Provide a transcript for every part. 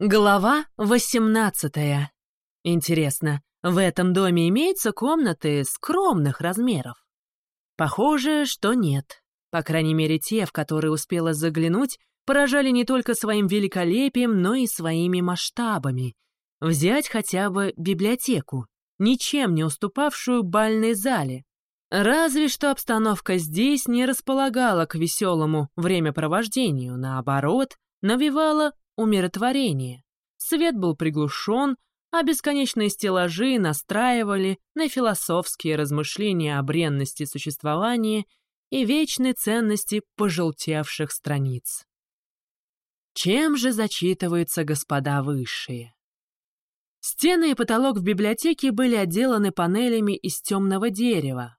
Глава восемнадцатая. Интересно, в этом доме имеются комнаты скромных размеров? Похоже, что нет. По крайней мере, те, в которые успела заглянуть, поражали не только своим великолепием, но и своими масштабами. Взять хотя бы библиотеку, ничем не уступавшую бальной зале. Разве что обстановка здесь не располагала к веселому времяпровождению, наоборот, навевала умиротворение. Свет был приглушен, а бесконечные стеллажи настраивали на философские размышления о бренности существования и вечной ценности пожелтевших страниц. Чем же зачитываются господа высшие? Стены и потолок в библиотеке были отделаны панелями из темного дерева.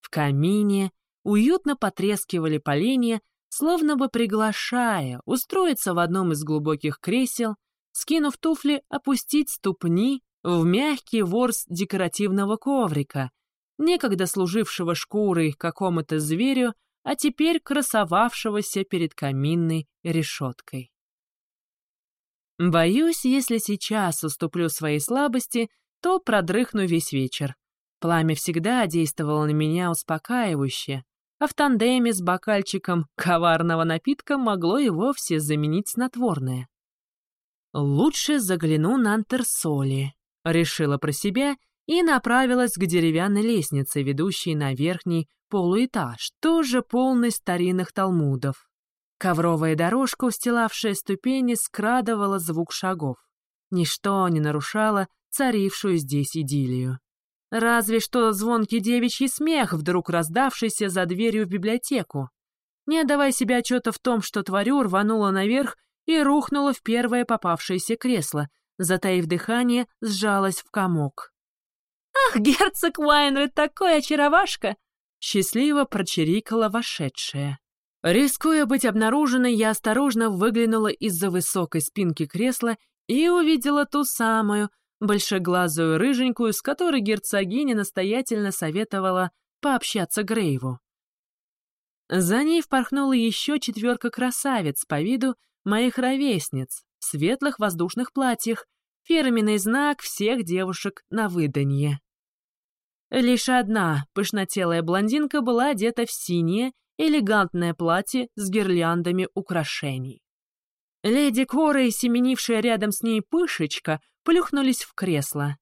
В камине уютно потрескивали поленья, словно бы приглашая устроиться в одном из глубоких кресел, скинув туфли, опустить ступни в мягкий ворс декоративного коврика, некогда служившего шкурой какому-то зверю, а теперь красовавшегося перед каминной решеткой. Боюсь, если сейчас уступлю своей слабости, то продрыхну весь вечер. Пламя всегда действовало на меня успокаивающе, а в тандеме с бокальчиком коварного напитка могло и вовсе заменить снотворное. «Лучше загляну на антерсоли», — решила про себя и направилась к деревянной лестнице, ведущей на верхний полуэтаж, тоже полный старинных талмудов. Ковровая дорожка, устилавшая ступени, скрадывала звук шагов. Ничто не нарушало царившую здесь идиллию. Разве что звонкий девичий смех, вдруг раздавшийся за дверью в библиотеку. Не отдавая себе отчета в том, что творю, рванула наверх и рухнула в первое попавшееся кресло, затаив дыхание, сжалась в комок. «Ах, герцог Уайнред, такой очаровашка!» Счастливо прочирикала вошедшая. Рискуя быть обнаруженной, я осторожно выглянула из-за высокой спинки кресла и увидела ту самую, большеглазую рыженькую, с которой герцогиня настоятельно советовала пообщаться Грейву. За ней впорхнула еще четверка красавиц по виду моих ровесниц в светлых воздушных платьях, фирменный знак всех девушек на выданье. Лишь одна пышнотелая блондинка была одета в синее, элегантное платье с гирляндами украшений. Леди Кора и семенившая рядом с ней пышечка плюхнулись в кресло.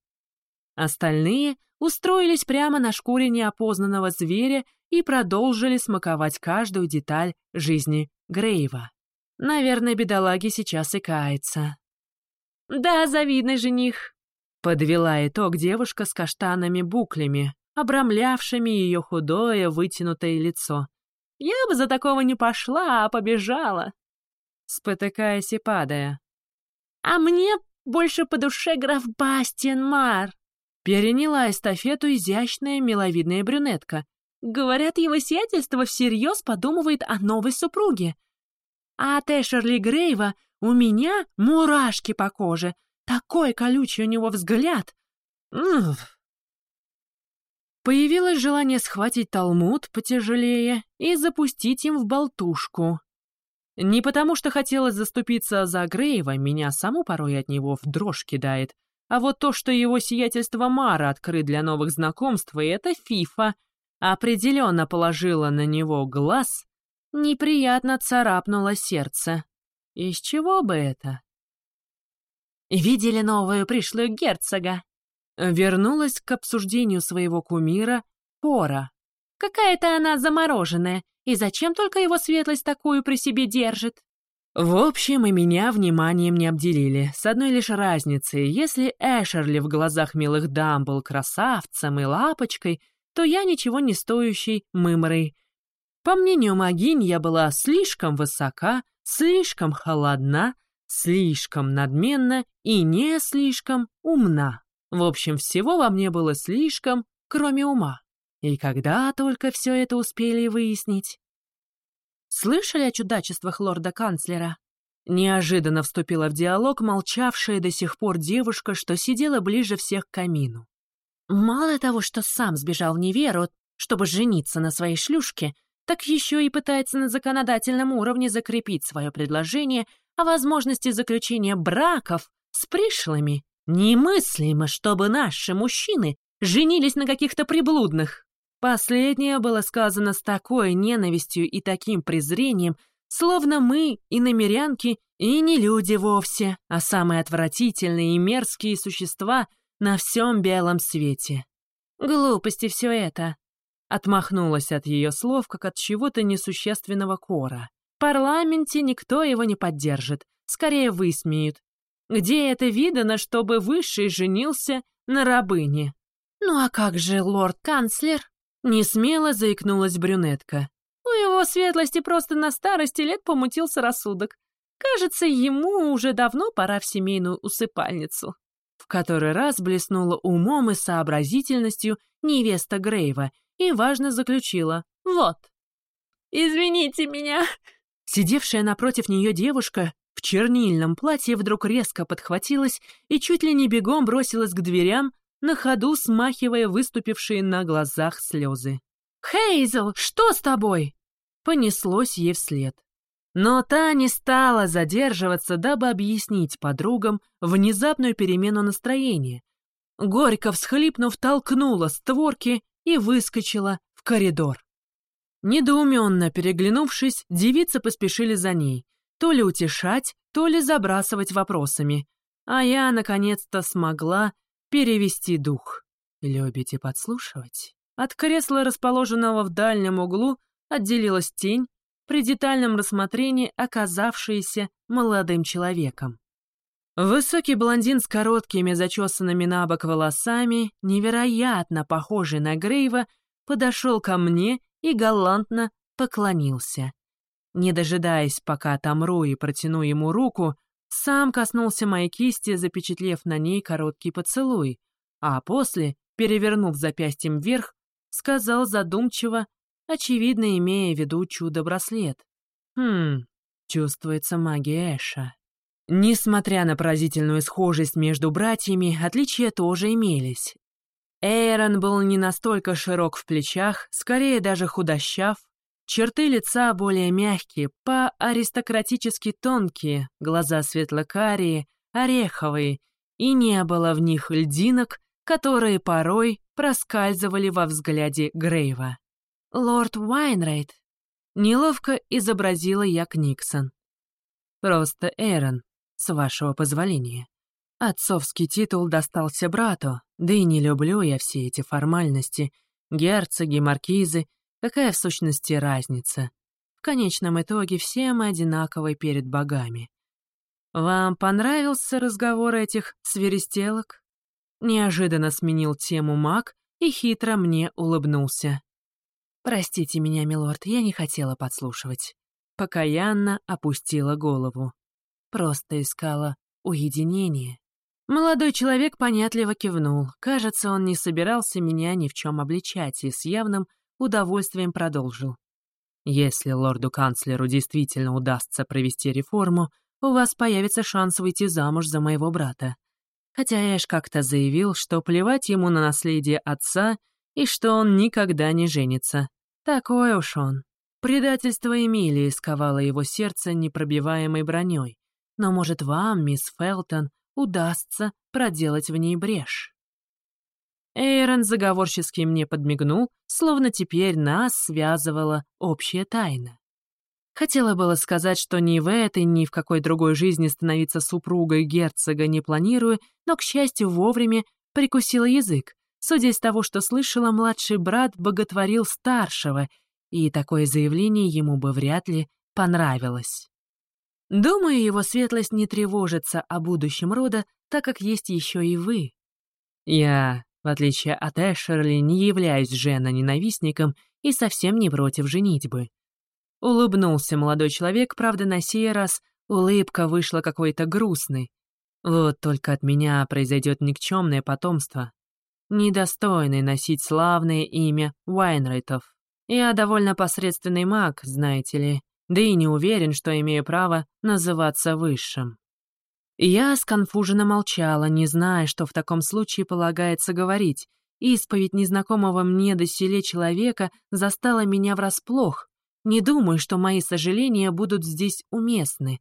Остальные устроились прямо на шкуре неопознанного зверя и продолжили смаковать каждую деталь жизни Грейва. Наверное, бедолаги сейчас и кается. «Да, завидный жених», — подвела итог девушка с каштанами буклями, обрамлявшими ее худое вытянутое лицо. «Я бы за такого не пошла, а побежала», спотыкаясь и падая. «А мне больше по душе граф Бастиан Мар», переняла эстафету изящная миловидная брюнетка. «Говорят, его сиятельство всерьез подумывает о новой супруге. А от Эшерли Грейва у меня мурашки по коже. Такой колючий у него взгляд. Уф. Появилось желание схватить талмуд потяжелее и запустить им в болтушку. Не потому, что хотелось заступиться за Грейва, меня саму порой от него в дрожь кидает, а вот то, что его сиятельство Мара открыт для новых знакомств, и это фифа, определенно положила на него глаз, неприятно царапнуло сердце. Из чего бы это? «Видели новую пришлую герцога?» Вернулась к обсуждению своего кумира Пора. «Какая-то она замороженная, и зачем только его светлость такую при себе держит? В общем, и меня вниманием не обделили, с одной лишь разницей. Если Эшерли в глазах милых дам был красавцем и лапочкой, то я ничего не стоящей мымрой. По мнению Магинь, я была слишком высока, слишком холодна, слишком надменна и не слишком умна. В общем, всего во мне было слишком, кроме ума. И когда только все это успели выяснить? Слышали о чудачествах лорда-канцлера? Неожиданно вступила в диалог молчавшая до сих пор девушка, что сидела ближе всех к камину. Мало того, что сам сбежал в неверу, чтобы жениться на своей шлюшке, так еще и пытается на законодательном уровне закрепить свое предложение о возможности заключения браков с пришлыми. Немыслимо, чтобы наши мужчины женились на каких-то приблудных. Последнее было сказано с такой ненавистью и таким презрением, словно мы и намерянки, и не люди вовсе, а самые отвратительные и мерзкие существа на всем белом свете. Глупости все это. Отмахнулась от ее слов, как от чего-то несущественного кора. В парламенте никто его не поддержит, скорее высмеют. Где это видано, чтобы высший женился на рабыне? Ну а как же лорд-канцлер? Несмело заикнулась брюнетка. У его светлости просто на старости лет помутился рассудок. Кажется, ему уже давно пора в семейную усыпальницу. В который раз блеснула умом и сообразительностью невеста Грейва и важно заключила «Вот». «Извините меня!» Сидевшая напротив нее девушка в чернильном платье вдруг резко подхватилась и чуть ли не бегом бросилась к дверям, на ходу смахивая выступившие на глазах слезы. «Хейзел, что с тобой?» Понеслось ей вслед. Но та не стала задерживаться, дабы объяснить подругам внезапную перемену настроения. Горько всхлипнув, толкнула створки и выскочила в коридор. Недоуменно переглянувшись, девицы поспешили за ней, то ли утешать, то ли забрасывать вопросами. А я, наконец-то, смогла перевести дух. Любите подслушивать? От кресла, расположенного в дальнем углу, отделилась тень, при детальном рассмотрении оказавшаяся молодым человеком. Высокий блондин с короткими зачесанными на бок волосами, невероятно похожий на Грейва, подошел ко мне и галантно поклонился. Не дожидаясь, пока отомру и протяну ему руку, сам коснулся моей кисти, запечатлев на ней короткий поцелуй, а после, перевернув запястьем вверх, сказал задумчиво, очевидно имея в виду чудо-браслет. Хм, чувствуется магия Эша. Несмотря на поразительную схожесть между братьями, отличия тоже имелись. Эйрон был не настолько широк в плечах, скорее даже худощав, черты лица более мягкие, по-аристократически тонкие, глаза светло-карие, ореховые, и не было в них льдинок, которые порой проскальзывали во взгляде Грейва. «Лорд Уайнрейд», — неловко изобразила я Книксон. «Просто Эрон, с вашего позволения. Отцовский титул достался брату, да и не люблю я все эти формальности. Герцоги, маркизы, какая в сущности разница? В конечном итоге все мы одинаковы перед богами. Вам понравился разговор этих свиристелок?» Неожиданно сменил тему маг и хитро мне улыбнулся. «Простите меня, милорд, я не хотела подслушивать». Покаянно опустила голову. Просто искала уединение. Молодой человек понятливо кивнул. Кажется, он не собирался меня ни в чем обличать и с явным удовольствием продолжил. Если лорду-канцлеру действительно удастся провести реформу, у вас появится шанс выйти замуж за моего брата. Хотя Эш как-то заявил, что плевать ему на наследие отца и что он никогда не женится. Такой уж он. Предательство Эмилии сковало его сердце непробиваемой броней. Но, может, вам, мисс Фелтон, удастся проделать в ней брешь. Эйрон заговорчески мне подмигнул, словно теперь нас связывала общая тайна. Хотела было сказать, что ни в этой, ни в какой другой жизни становиться супругой герцога не планирую, но, к счастью, вовремя прикусила язык, Судя из того, что слышала, младший брат боготворил старшего, и такое заявление ему бы вряд ли понравилось. Думаю, его светлость не тревожится о будущем рода, так как есть еще и вы. Я, в отличие от Эшерли, не являюсь жена-ненавистником и совсем не против женитьбы. Улыбнулся молодой человек, правда, на сей раз улыбка вышла какой-то грустной. Вот только от меня произойдет никчемное потомство, недостойный носить славное имя Уайнрейтов. Я довольно посредственный маг, знаете ли, да и не уверен, что имею право называться высшим. Я сконфуженно молчала, не зная, что в таком случае полагается говорить. Исповедь незнакомого мне до селе человека застала меня врасплох. Не думаю, что мои сожаления будут здесь уместны.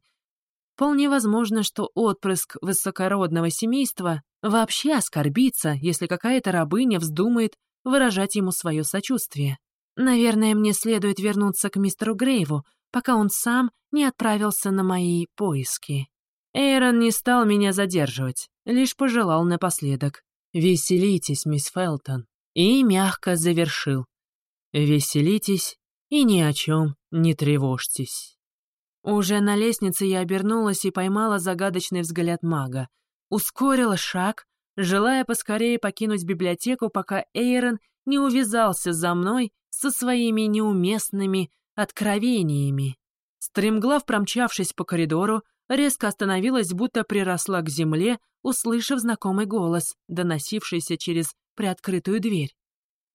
Вполне возможно, что отпрыск высокородного семейства вообще оскорбится, если какая-то рабыня вздумает выражать ему свое сочувствие. Наверное, мне следует вернуться к мистеру Грейву, пока он сам не отправился на мои поиски. Эйрон не стал меня задерживать, лишь пожелал напоследок. «Веселитесь, мисс Фелтон», и мягко завершил. «Веселитесь и ни о чем не тревожьтесь». Уже на лестнице я обернулась и поймала загадочный взгляд мага. Ускорила шаг, желая поскорее покинуть библиотеку, пока Эйрон не увязался за мной со своими неуместными откровениями. Стремглав промчавшись по коридору, резко остановилась, будто приросла к земле, услышав знакомый голос, доносившийся через приоткрытую дверь.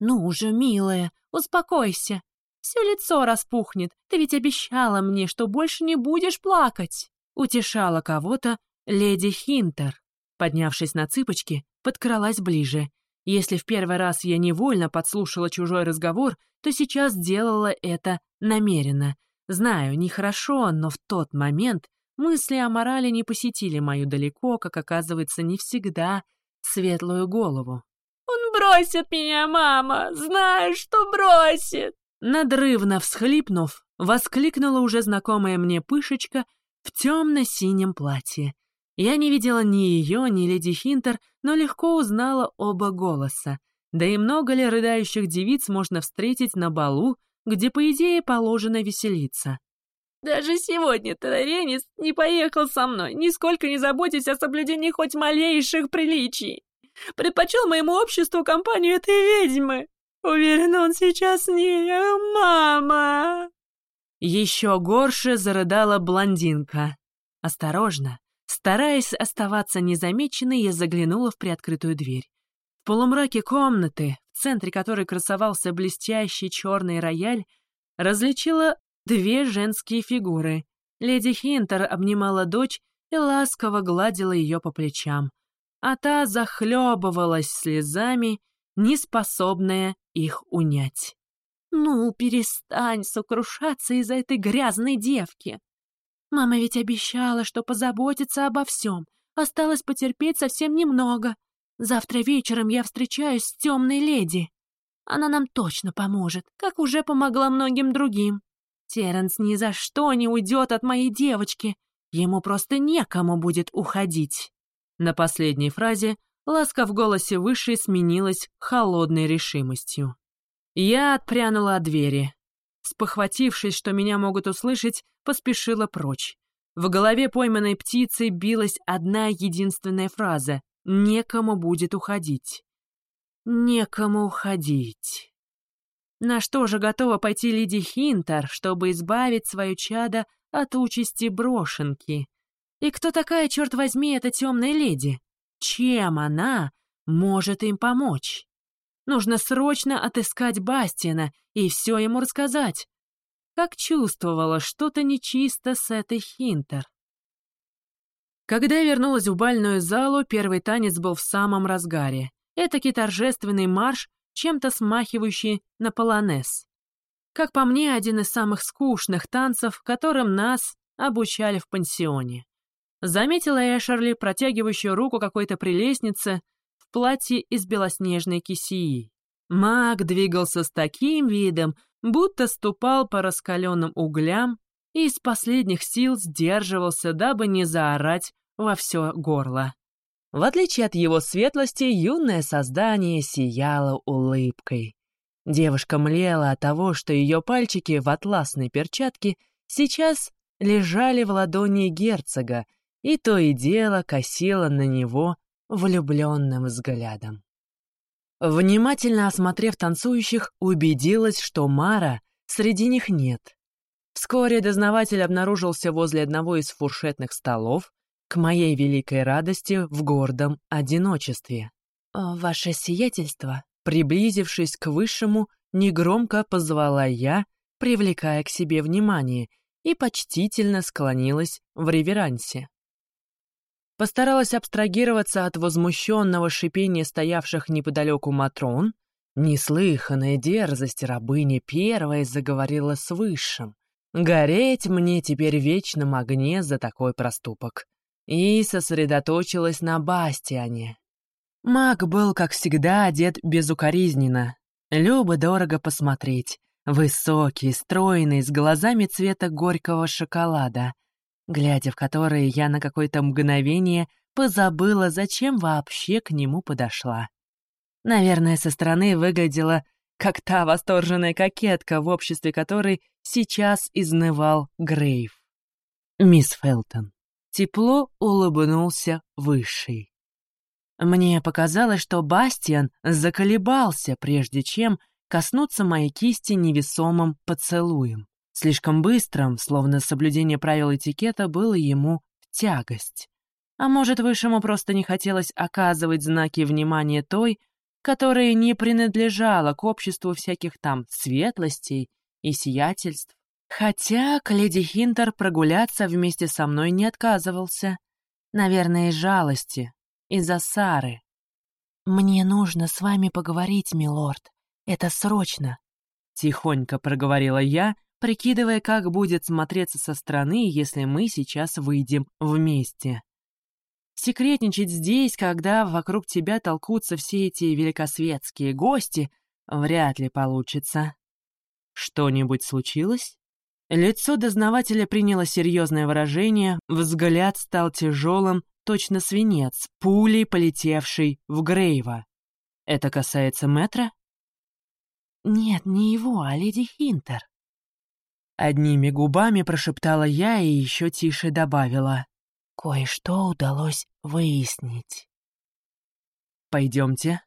«Ну уже, милая, успокойся. Все лицо распухнет. Ты ведь обещала мне, что больше не будешь плакать!» Утешала кого-то леди Хинтер. Поднявшись на цыпочки, подкралась ближе. Если в первый раз я невольно подслушала чужой разговор, то сейчас делала это намеренно. Знаю, нехорошо, но в тот момент мысли о морали не посетили мою далеко, как оказывается, не всегда светлую голову. «Он бросит меня, мама! Знаю, что бросит!» Надрывно всхлипнув, воскликнула уже знакомая мне пышечка в темно-синем платье. Я не видела ни ее, ни леди Хинтер, но легко узнала оба голоса. Да и много ли рыдающих девиц можно встретить на балу, где, по идее, положено веселиться? «Даже сегодня Терренис не поехал со мной, нисколько не заботясь о соблюдении хоть малейших приличий. Предпочел моему обществу компанию этой ведьмы. Уверен, он сейчас не... мама!» Еще горше зарыдала блондинка. Осторожно, стараясь оставаться незамеченной, я заглянула в приоткрытую дверь. В полумраке комнаты, в центре которой красовался блестящий черный рояль, различила две женские фигуры. Леди Хинтер обнимала дочь и ласково гладила ее по плечам, а та захлебывалась слезами, неспособная их унять. «Ну, перестань сокрушаться из-за этой грязной девки. Мама ведь обещала, что позаботится обо всем. Осталось потерпеть совсем немного. Завтра вечером я встречаюсь с темной леди. Она нам точно поможет, как уже помогла многим другим. Терренс ни за что не уйдет от моей девочки. Ему просто некому будет уходить». На последней фразе ласка в голосе высшей сменилась холодной решимостью. Я отпрянула от двери. Спохватившись, что меня могут услышать, поспешила прочь. В голове пойманной птицы билась одна единственная фраза «Некому будет уходить». Некому уходить. На что же готова пойти леди Хинтер, чтобы избавить свое чадо от участи брошенки? И кто такая, черт возьми, эта темная леди? Чем она может им помочь? Нужно срочно отыскать Бастина и все ему рассказать. Как чувствовала что-то нечисто с этой Хинтер. Когда я вернулась в бальную залу, первый танец был в самом разгаре. Этакий торжественный марш, чем-то смахивающий на полонез. Как по мне, один из самых скучных танцев, которым нас обучали в пансионе. Заметила Эшерли, протягивающую руку какой-то прелестнице в платье из белоснежной кисии. Маг двигался с таким видом, будто ступал по раскаленным углям и из последних сил сдерживался, дабы не заорать во все горло. В отличие от его светлости, юное создание сияло улыбкой. Девушка млела от того, что ее пальчики в атласной перчатке сейчас лежали в ладони герцога, и то и дело косила на него влюбленным взглядом. Внимательно осмотрев танцующих, убедилась, что Мара среди них нет. Вскоре дознаватель обнаружился возле одного из фуршетных столов, к моей великой радости в гордом одиночестве. «Ваше сиятельство», приблизившись к высшему, негромко позвала я, привлекая к себе внимание, и почтительно склонилась в реверансе. Постаралась абстрагироваться от возмущенного шипения стоявших неподалеку Матрон. Неслыханная дерзость рабыни первой заговорила с Высшим. Гореть мне теперь в вечном огне за такой проступок. И сосредоточилась на Бастиане. Маг был, как всегда, одет безукоризненно. Любо-дорого посмотреть. Высокий, стройный, с глазами цвета горького шоколада, глядя в которые я на какое-то мгновение позабыла, зачем вообще к нему подошла. Наверное, со стороны выглядела как та восторженная кокетка, в обществе которой сейчас изнывал Грейв. Мисс Фелтон. Тепло улыбнулся Высший. Мне показалось, что Бастиан заколебался, прежде чем коснуться моей кисти невесомым поцелуем. Слишком быстрым, словно соблюдение правил этикета было ему в тягость. А может, Высшему просто не хотелось оказывать знаки внимания той, которая не принадлежала к обществу всяких там светлостей и сиятельств. Хотя к леди Хинтер прогуляться вместе со мной не отказывался. Наверное, из жалости, из-за Сары. «Мне нужно с вами поговорить, милорд. Это срочно», — тихонько проговорила я, прикидывая, как будет смотреться со стороны, если мы сейчас выйдем вместе. Секретничать здесь, когда вокруг тебя толкутся все эти великосветские гости, вряд ли получится. Что-нибудь случилось? Лицо дознавателя приняло серьезное выражение, взгляд стал тяжелым, точно свинец, пулей полетевший в Грейва. Это касается метра? Нет, не его, а леди Хинтер. Одними губами прошептала я и еще тише добавила. Кое-что удалось выяснить. «Пойдемте».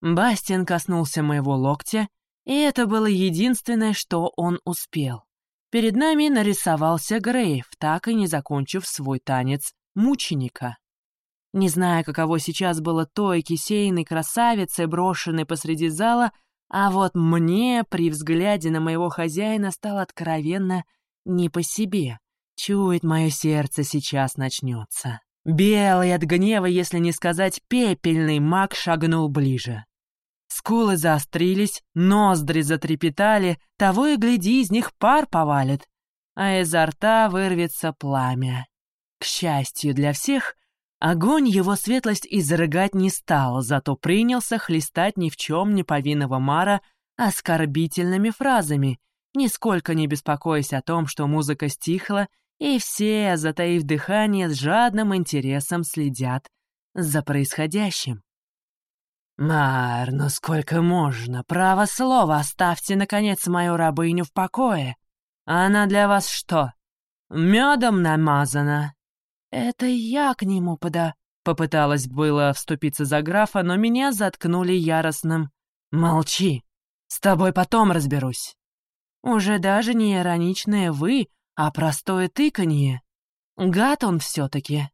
Бастиан коснулся моего локтя, и это было единственное, что он успел. Перед нами нарисовался Грейв, так и не закончив свой танец мученика. Не зная, каково сейчас было той кисейной красавице, брошенной посреди зала, а вот мне при взгляде на моего хозяина стало откровенно не по себе. Чует мое сердце, сейчас начнется. Белый от гнева, если не сказать пепельный, маг шагнул ближе. Скулы заострились, ноздри затрепетали, того и гляди, из них пар повалит, а изо рта вырвется пламя. К счастью для всех, огонь его светлость изрыгать не стал, зато принялся хлестать ни в чем не повинного Мара оскорбительными фразами, нисколько не беспокоясь о том, что музыка стихла и все, затаив дыхание, с жадным интересом следят за происходящим. «Мар, ну сколько можно? Право слово, оставьте, наконец, мою рабыню в покое. Она для вас что, медом намазана?» «Это я к нему пода...» Попыталась было вступиться за графа, но меня заткнули яростным. «Молчи, с тобой потом разберусь». Уже даже не ироничное «вы», а простое тыканье. Гад он все-таки.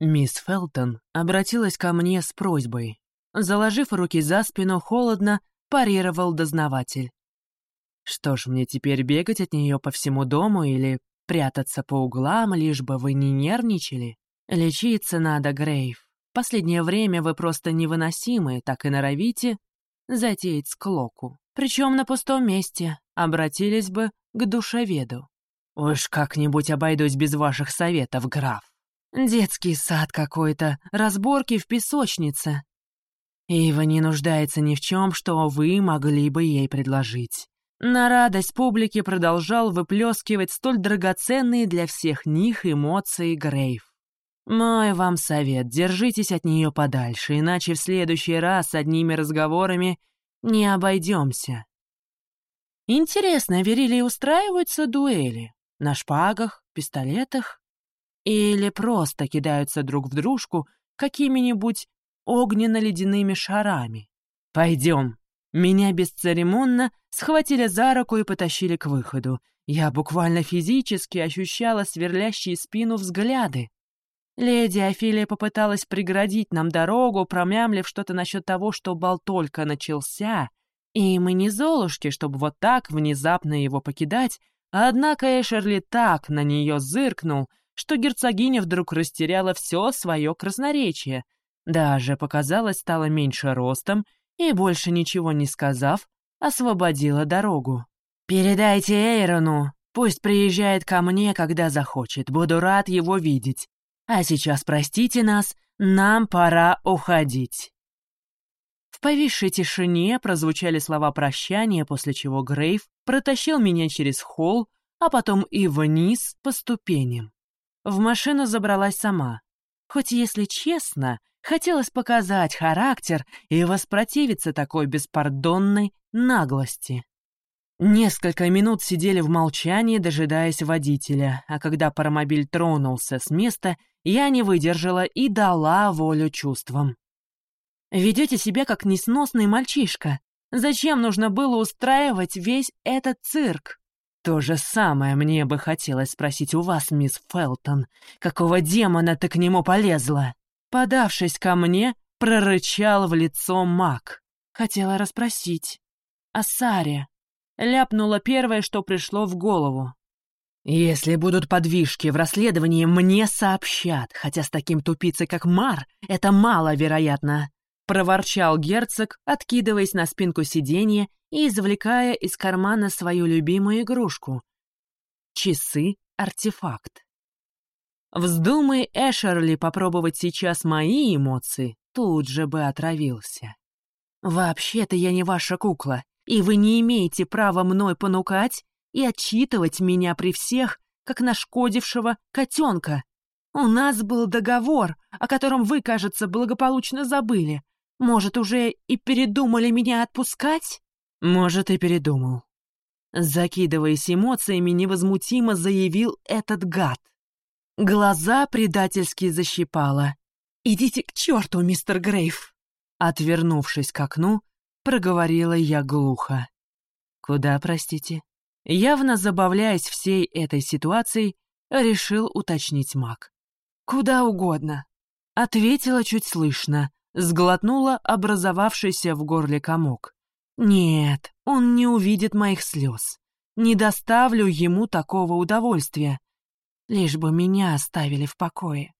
Мисс Фелтон обратилась ко мне с просьбой. Заложив руки за спину, холодно парировал дознаватель. Что ж, мне теперь бегать от нее по всему дому или прятаться по углам, лишь бы вы не нервничали? Лечиться надо, Грейв. Последнее время вы просто невыносимы, так и норовите затеять склоку. Причем на пустом месте обратились бы к душеведу. «Уж как-нибудь обойдусь без ваших советов, граф. Детский сад какой-то, разборки в песочнице. Ива не нуждается ни в чем, что вы могли бы ей предложить». На радость публики продолжал выплескивать столь драгоценные для всех них эмоции Грейв. «Мой вам совет, держитесь от нее подальше, иначе в следующий раз одними разговорами не обойдемся». Интересно, Верили устраиваются дуэли? На шпагах, пистолетах? Или просто кидаются друг в дружку какими-нибудь огненно-ледяными шарами? Пойдем. Меня бесцеремонно схватили за руку и потащили к выходу. Я буквально физически ощущала сверлящие спину взгляды. Леди Офелия попыталась преградить нам дорогу, промямлив что-то насчет того, что бал только начался, и мы не золушки, чтобы вот так внезапно его покидать, Однако Эшерли так на нее зыркнул, что герцогиня вдруг растеряла все свое красноречие, даже, показалось, стала меньше ростом и, больше ничего не сказав, освободила дорогу. «Передайте Эйрону», — Пусть приезжает ко мне, когда захочет. Буду рад его видеть. А сейчас простите нас, нам пора уходить». В повисшей тишине прозвучали слова прощания, после чего Грейв протащил меня через холл, а потом и вниз по ступеням. В машину забралась сама. Хоть, если честно, хотелось показать характер и воспротивиться такой беспардонной наглости. Несколько минут сидели в молчании, дожидаясь водителя, а когда паромобиль тронулся с места, я не выдержала и дала волю чувствам. «Ведете себя как несносный мальчишка. Зачем нужно было устраивать весь этот цирк?» «То же самое мне бы хотелось спросить у вас, мисс Фелтон. Какого демона ты к нему полезла?» Подавшись ко мне, прорычал в лицо маг. Хотела расспросить. О Саре. Ляпнула первое, что пришло в голову. «Если будут подвижки в расследовании, мне сообщат, хотя с таким тупицей, как Мар, это маловероятно», — проворчал герцог, откидываясь на спинку сиденья и извлекая из кармана свою любимую игрушку — часы-артефакт. Вздумай Эшерли попробовать сейчас мои эмоции, тут же бы отравился. «Вообще-то я не ваша кукла, и вы не имеете права мной понукать и отчитывать меня при всех, как нашкодившего котенка. У нас был договор, о котором вы, кажется, благополучно забыли. Может, уже и передумали меня отпускать? Может, и передумал. Закидываясь эмоциями, невозмутимо заявил этот гад. Глаза предательски защипало. «Идите к черту, мистер Грейв!» Отвернувшись к окну, проговорила я глухо. «Куда, простите?» Явно забавляясь всей этой ситуацией, решил уточнить маг. «Куда угодно», — ответила чуть слышно, сглотнула образовавшийся в горле комок. «Нет, он не увидит моих слез. Не доставлю ему такого удовольствия. Лишь бы меня оставили в покое».